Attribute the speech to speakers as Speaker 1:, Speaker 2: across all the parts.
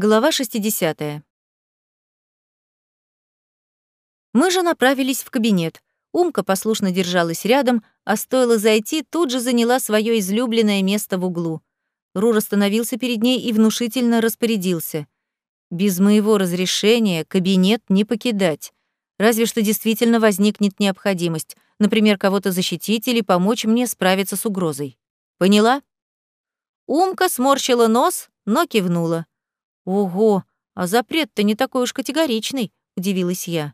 Speaker 1: Глава 60. Мы же направились в кабинет. Умка послушно держалась рядом, а стоило зайти, тут же заняла свое излюбленное место в углу. Рур остановился перед ней и внушительно распорядился. «Без моего разрешения кабинет не покидать. Разве что действительно возникнет необходимость, например, кого-то защитить или помочь мне справиться с угрозой. Поняла?» Умка сморщила нос, но кивнула. «Ого, а запрет-то не такой уж категоричный», — удивилась я.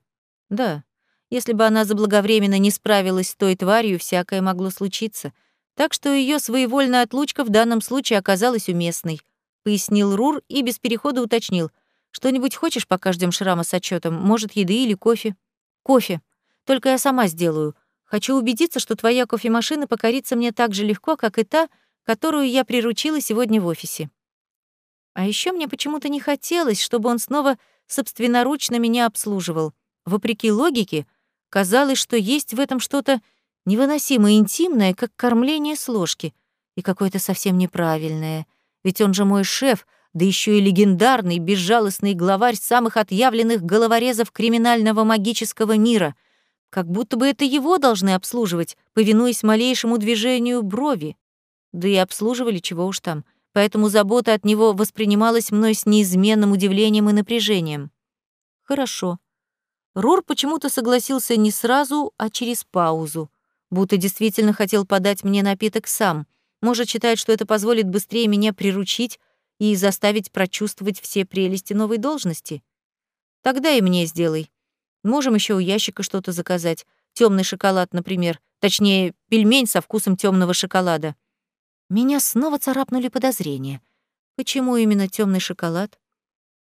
Speaker 1: «Да, если бы она заблаговременно не справилась с той тварью, всякое могло случиться. Так что ее своевольная отлучка в данном случае оказалась уместной», — пояснил Рур и без перехода уточнил. «Что-нибудь хочешь, пока ждем шрама с отчетом? Может, еды или кофе?» «Кофе. Только я сама сделаю. Хочу убедиться, что твоя кофемашина покорится мне так же легко, как и та, которую я приручила сегодня в офисе». А еще мне почему-то не хотелось, чтобы он снова собственноручно меня обслуживал. Вопреки логике, казалось, что есть в этом что-то невыносимо интимное, как кормление с ложки, и какое-то совсем неправильное. Ведь он же мой шеф, да еще и легендарный, безжалостный главарь самых отъявленных головорезов криминального магического мира. Как будто бы это его должны обслуживать, повинуясь малейшему движению брови. Да и обслуживали, чего уж там — поэтому забота от него воспринималась мной с неизменным удивлением и напряжением. Хорошо. Рур почему-то согласился не сразу, а через паузу, будто действительно хотел подать мне напиток сам. Может, считает, что это позволит быстрее меня приручить и заставить прочувствовать все прелести новой должности. Тогда и мне сделай. Можем еще у ящика что-то заказать. Темный шоколад, например. Точнее, пельмень со вкусом темного шоколада. Меня снова царапнули подозрения. Почему именно темный шоколад?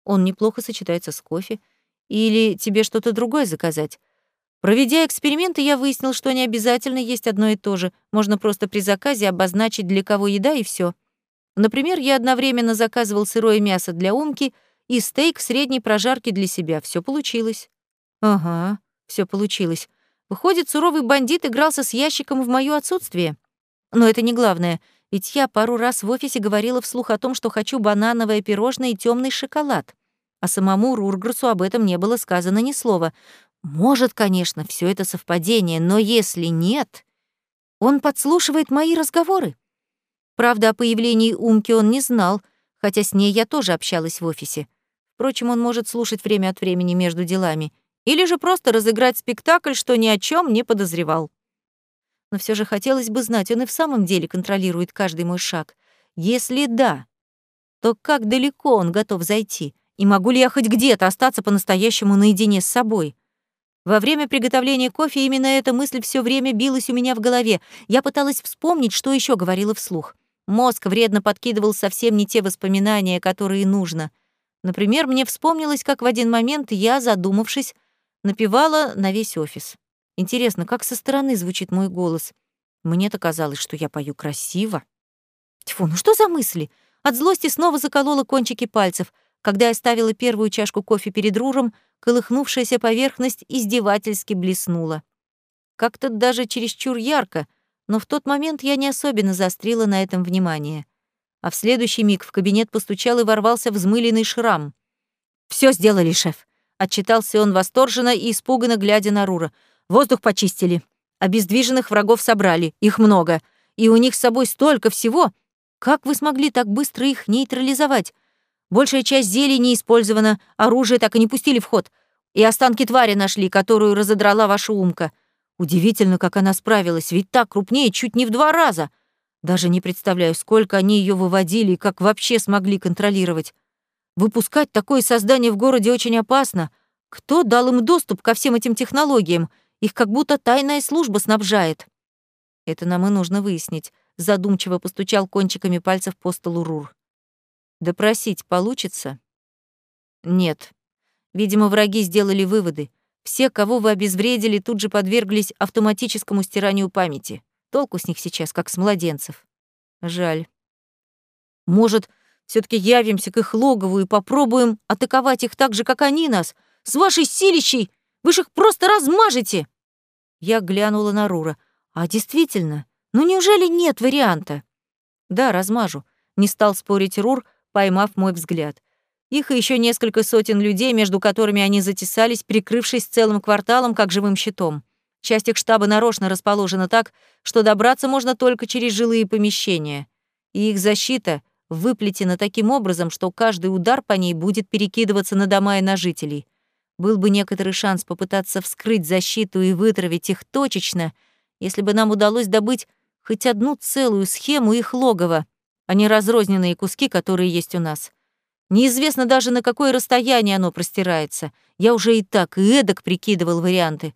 Speaker 1: Он неплохо сочетается с кофе. Или тебе что-то другое заказать? Проведя эксперименты, я выяснил, что не обязательно есть одно и то же. Можно просто при заказе обозначить, для кого еда, и все. Например, я одновременно заказывал сырое мясо для Умки и стейк средней прожарки для себя. Все получилось. Ага, все получилось. Выходит, суровый бандит игрался с ящиком в моё отсутствие. Но это не главное — ведь я пару раз в офисе говорила вслух о том, что хочу банановое пирожное и темный шоколад. А самому Рургрусу об этом не было сказано ни слова. Может, конечно, все это совпадение, но если нет, он подслушивает мои разговоры. Правда, о появлении Умки он не знал, хотя с ней я тоже общалась в офисе. Впрочем, он может слушать время от времени между делами. Или же просто разыграть спектакль, что ни о чем не подозревал но все же хотелось бы знать, он и в самом деле контролирует каждый мой шаг. Если да, то как далеко он готов зайти? И могу ли я хоть где-то остаться по-настоящему наедине с собой? Во время приготовления кофе именно эта мысль все время билась у меня в голове. Я пыталась вспомнить, что еще говорила вслух. Мозг вредно подкидывал совсем не те воспоминания, которые нужно. Например, мне вспомнилось, как в один момент я, задумавшись, напевала на весь офис. Интересно, как со стороны звучит мой голос? Мне-то казалось, что я пою красиво. Тьфу, ну что за мысли? От злости снова заколола кончики пальцев. Когда я ставила первую чашку кофе перед Руром, колыхнувшаяся поверхность издевательски блеснула. Как-то даже чересчур ярко, но в тот момент я не особенно заострила на этом внимание. А в следующий миг в кабинет постучал и ворвался взмыленный шрам. Все сделали, шеф», — отчитался он восторженно и испуганно глядя на Рура. Воздух почистили. Обездвиженных врагов собрали. Их много. И у них с собой столько всего. Как вы смогли так быстро их нейтрализовать? Большая часть зелий не использована, оружие так и не пустили в ход. И останки твари нашли, которую разодрала ваша умка. Удивительно, как она справилась, ведь так крупнее чуть не в два раза. Даже не представляю, сколько они ее выводили и как вообще смогли контролировать. Выпускать такое создание в городе очень опасно. Кто дал им доступ ко всем этим технологиям? Их как будто тайная служба снабжает. Это нам и нужно выяснить. Задумчиво постучал кончиками пальцев по столу Рур. Допросить получится? Нет. Видимо, враги сделали выводы. Все, кого вы обезвредили, тут же подверглись автоматическому стиранию памяти. Толку с них сейчас, как с младенцев. Жаль. Может, все таки явимся к их логову и попробуем атаковать их так же, как они нас, с вашей силищей вы ж их просто размажете!» Я глянула на Рура. «А действительно, ну неужели нет варианта?» «Да, размажу», — не стал спорить Рур, поймав мой взгляд. Их и еще несколько сотен людей, между которыми они затесались, прикрывшись целым кварталом как живым щитом. Часть их штаба нарочно расположена так, что добраться можно только через жилые помещения. И их защита выплетена таким образом, что каждый удар по ней будет перекидываться на дома и на жителей. Был бы некоторый шанс попытаться вскрыть защиту и вытравить их точечно, если бы нам удалось добыть хоть одну целую схему их логова, а не разрозненные куски, которые есть у нас. Неизвестно даже, на какое расстояние оно простирается. Я уже и так, и эдак прикидывал варианты.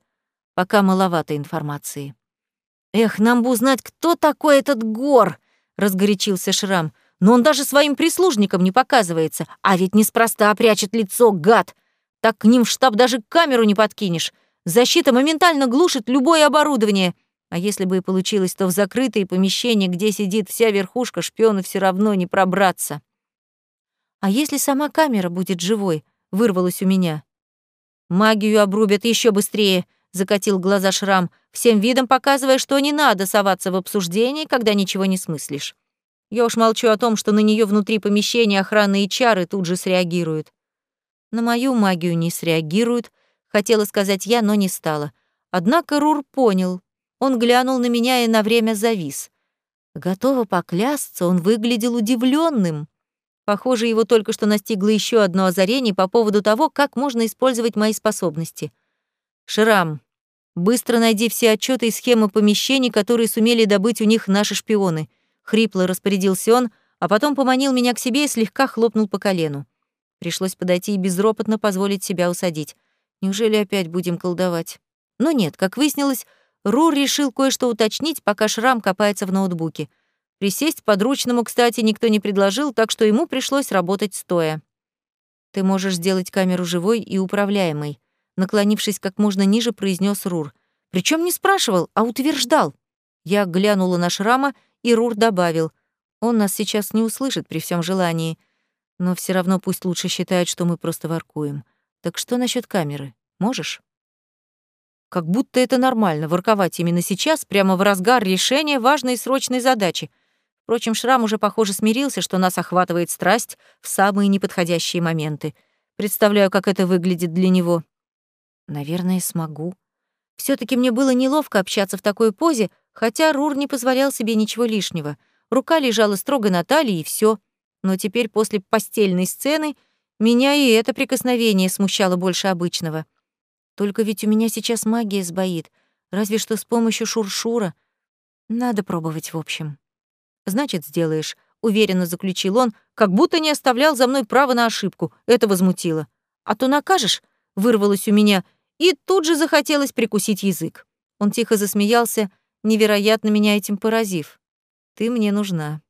Speaker 1: Пока маловато информации. «Эх, нам бы узнать, кто такой этот Гор!» — разгорячился Шрам. «Но он даже своим прислужникам не показывается, а ведь неспроста прячет лицо, гад! Так к ним в штаб даже камеру не подкинешь. Защита моментально глушит любое оборудование. А если бы и получилось, то в закрытые помещения, где сидит вся верхушка, шпионы все равно не пробраться. А если сама камера будет живой? Вырвалось у меня. Магию обрубят еще быстрее, закатил глаза Шрам, всем видом показывая, что не надо соваться в обсуждении, когда ничего не смыслишь. Я уж молчу о том, что на нее внутри помещения охранные чары тут же среагируют. На мою магию не среагируют, хотела сказать я, но не стала. Однако Рур понял. Он глянул на меня и на время завис. Готова поклясться, он выглядел удивленным. Похоже, его только что настигло еще одно озарение по поводу того, как можно использовать мои способности. Шрам, быстро найди все отчеты и схемы помещений, которые сумели добыть у них наши шпионы. Хрипло распорядился он, а потом поманил меня к себе и слегка хлопнул по колену. Пришлось подойти и безропотно позволить себя усадить. Неужели опять будем колдовать? Но нет, как выяснилось, Рур решил кое-что уточнить, пока Шрам копается в ноутбуке. Присесть подручному, кстати, никто не предложил, так что ему пришлось работать стоя. «Ты можешь сделать камеру живой и управляемой», наклонившись как можно ниже, произнес Рур. Причем не спрашивал, а утверждал. Я глянула на Шрама, и Рур добавил. «Он нас сейчас не услышит при всем желании». Но все равно пусть лучше считает, что мы просто воркуем. Так что насчет камеры? Можешь? Как будто это нормально, ворковать именно сейчас, прямо в разгар решения важной и срочной задачи. Впрочем, Шрам уже, похоже, смирился, что нас охватывает страсть в самые неподходящие моменты. Представляю, как это выглядит для него. Наверное, смогу. все таки мне было неловко общаться в такой позе, хотя Рур не позволял себе ничего лишнего. Рука лежала строго на талии, и все но теперь после постельной сцены меня и это прикосновение смущало больше обычного. Только ведь у меня сейчас магия сбоит, разве что с помощью шуршура. Надо пробовать, в общем. Значит, сделаешь, уверенно заключил он, как будто не оставлял за мной права на ошибку. Это возмутило. А то накажешь, вырвалось у меня, и тут же захотелось прикусить язык. Он тихо засмеялся, невероятно меня этим поразив. Ты мне нужна.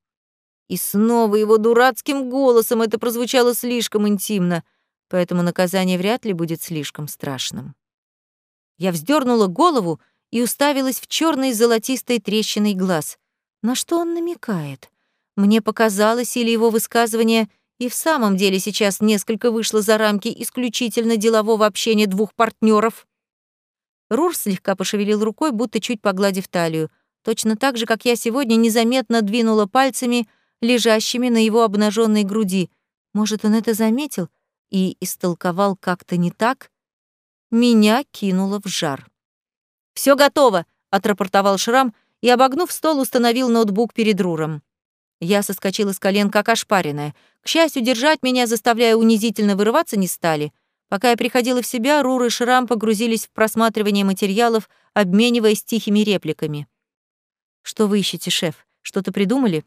Speaker 1: И снова его дурацким голосом это прозвучало слишком интимно, поэтому наказание вряд ли будет слишком страшным. Я вздернула голову и уставилась в черный золотистой трещиной глаз. На что он намекает? Мне показалось, или его высказывание и в самом деле сейчас несколько вышло за рамки исключительно делового общения двух партнеров. Рур слегка пошевелил рукой, будто чуть погладив талию, точно так же, как я сегодня незаметно двинула пальцами — лежащими на его обнаженной груди. Может, он это заметил и истолковал как-то не так? Меня кинуло в жар. Все готово», — отрапортовал Шрам и, обогнув стол, установил ноутбук перед Руром. Я соскочила с колен, как ошпаренная. К счастью, держать меня, заставляя унизительно вырываться, не стали. Пока я приходила в себя, Рур и Шрам погрузились в просматривание материалов, обмениваясь тихими репликами. «Что вы ищете, шеф? Что-то придумали?»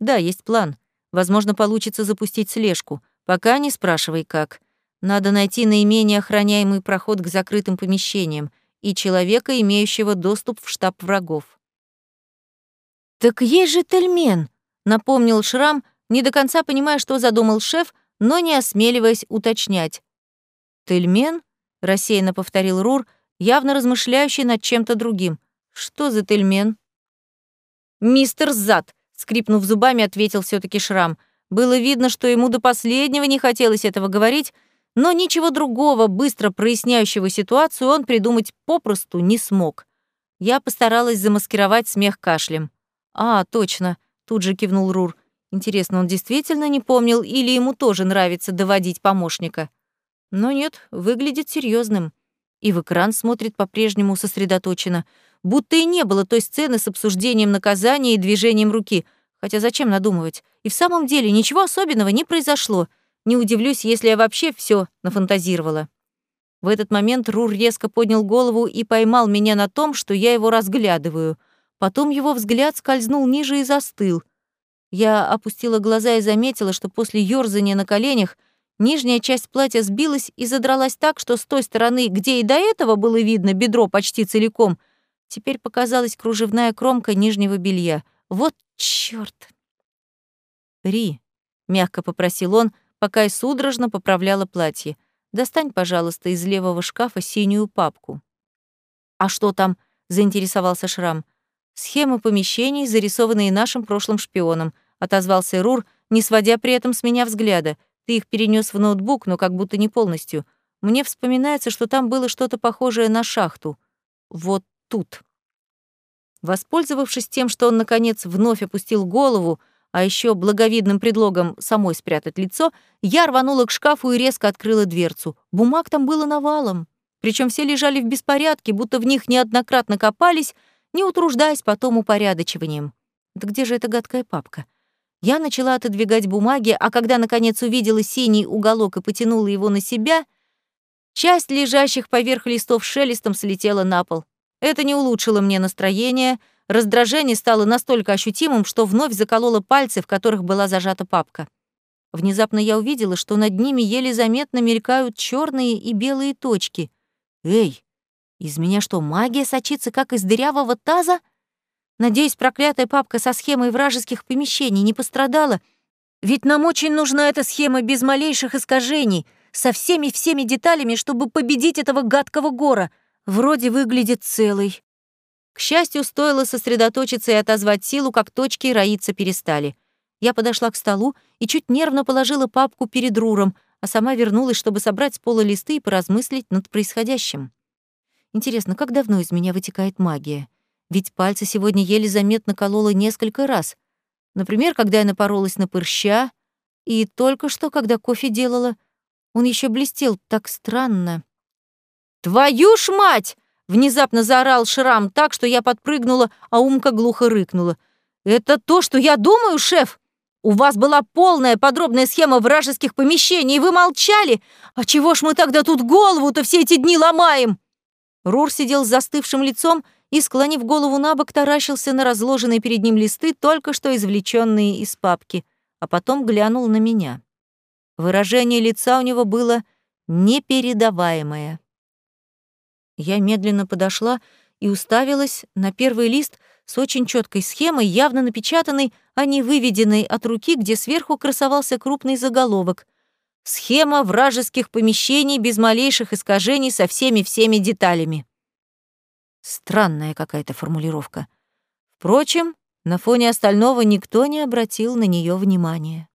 Speaker 1: Да, есть план. Возможно, получится запустить слежку. Пока не спрашивай как. Надо найти наименее охраняемый проход к закрытым помещениям и человека, имеющего доступ в штаб врагов. «Так есть же Тельмен», — напомнил Шрам, не до конца понимая, что задумал шеф, но не осмеливаясь уточнять. «Тельмен?» — рассеянно повторил Рур, явно размышляющий над чем-то другим. «Что за Тельмен?» «Мистер Зад», скрипнув зубами, ответил все таки Шрам. Было видно, что ему до последнего не хотелось этого говорить, но ничего другого, быстро проясняющего ситуацию, он придумать попросту не смог. Я постаралась замаскировать смех кашлем. «А, точно», — тут же кивнул Рур. Интересно, он действительно не помнил или ему тоже нравится доводить помощника? Но нет, выглядит серьезным. И в экран смотрит по-прежнему сосредоточенно, будто и не было той сцены с обсуждением наказания и движением руки. Хотя зачем надумывать? И в самом деле ничего особенного не произошло. Не удивлюсь, если я вообще все нафантазировала. В этот момент Рур резко поднял голову и поймал меня на том, что я его разглядываю. Потом его взгляд скользнул ниже и застыл. Я опустила глаза и заметила, что после ёрзания на коленях нижняя часть платья сбилась и задралась так, что с той стороны, где и до этого было видно бедро почти целиком, теперь показалась кружевная кромка нижнего белья. Вот чёрт! «Ри», — мягко попросил он, пока я судорожно поправляла платье, «достань, пожалуйста, из левого шкафа синюю папку». «А что там?» — заинтересовался Шрам. «Схемы помещений, зарисованные нашим прошлым шпионом», — отозвался Рур, не сводя при этом с меня взгляда. «Ты их перенес в ноутбук, но как будто не полностью. Мне вспоминается, что там было что-то похожее на шахту. Вот тут». Воспользовавшись тем, что он, наконец, вновь опустил голову, а еще благовидным предлогом самой спрятать лицо, я рванула к шкафу и резко открыла дверцу. Бумаг там было навалом. Причем все лежали в беспорядке, будто в них неоднократно копались, не утруждаясь потом упорядочиванием. Да где же эта гадкая папка? Я начала отодвигать бумаги, а когда, наконец, увидела синий уголок и потянула его на себя, часть лежащих поверх листов шелестом слетела на пол. Это не улучшило мне настроение, раздражение стало настолько ощутимым, что вновь закололо пальцы, в которых была зажата папка. Внезапно я увидела, что над ними еле заметно мелькают черные и белые точки. «Эй, из меня что, магия сочится, как из дырявого таза? Надеюсь, проклятая папка со схемой вражеских помещений не пострадала, ведь нам очень нужна эта схема без малейших искажений, со всеми-всеми деталями, чтобы победить этого гадкого гора. Вроде выглядит целый. К счастью, стоило сосредоточиться и отозвать силу, как точки роиться перестали. Я подошла к столу и чуть нервно положила папку перед Руром, а сама вернулась, чтобы собрать с пола листы и поразмыслить над происходящим. Интересно, как давно из меня вытекает магия? Ведь пальцы сегодня еле заметно кололо несколько раз. Например, когда я напоролась на пырща, и только что, когда кофе делала, он еще блестел так странно. «Твою ж мать!» — внезапно заорал Шрам так, что я подпрыгнула, а Умка глухо рыкнула. «Это то, что я думаю, шеф? У вас была полная подробная схема вражеских помещений, и вы молчали? А чего ж мы тогда тут голову-то все эти дни ломаем?» Рур сидел с застывшим лицом и, склонив голову на бок, таращился на разложенные перед ним листы, только что извлеченные из папки, а потом глянул на меня. Выражение лица у него было непередаваемое. Я медленно подошла и уставилась на первый лист с очень четкой схемой, явно напечатанной, а не выведенной от руки, где сверху красовался крупный заголовок Схема вражеских помещений без малейших искажений со всеми-всеми деталями. Странная какая-то формулировка. Впрочем, на фоне остального никто не обратил на нее внимания.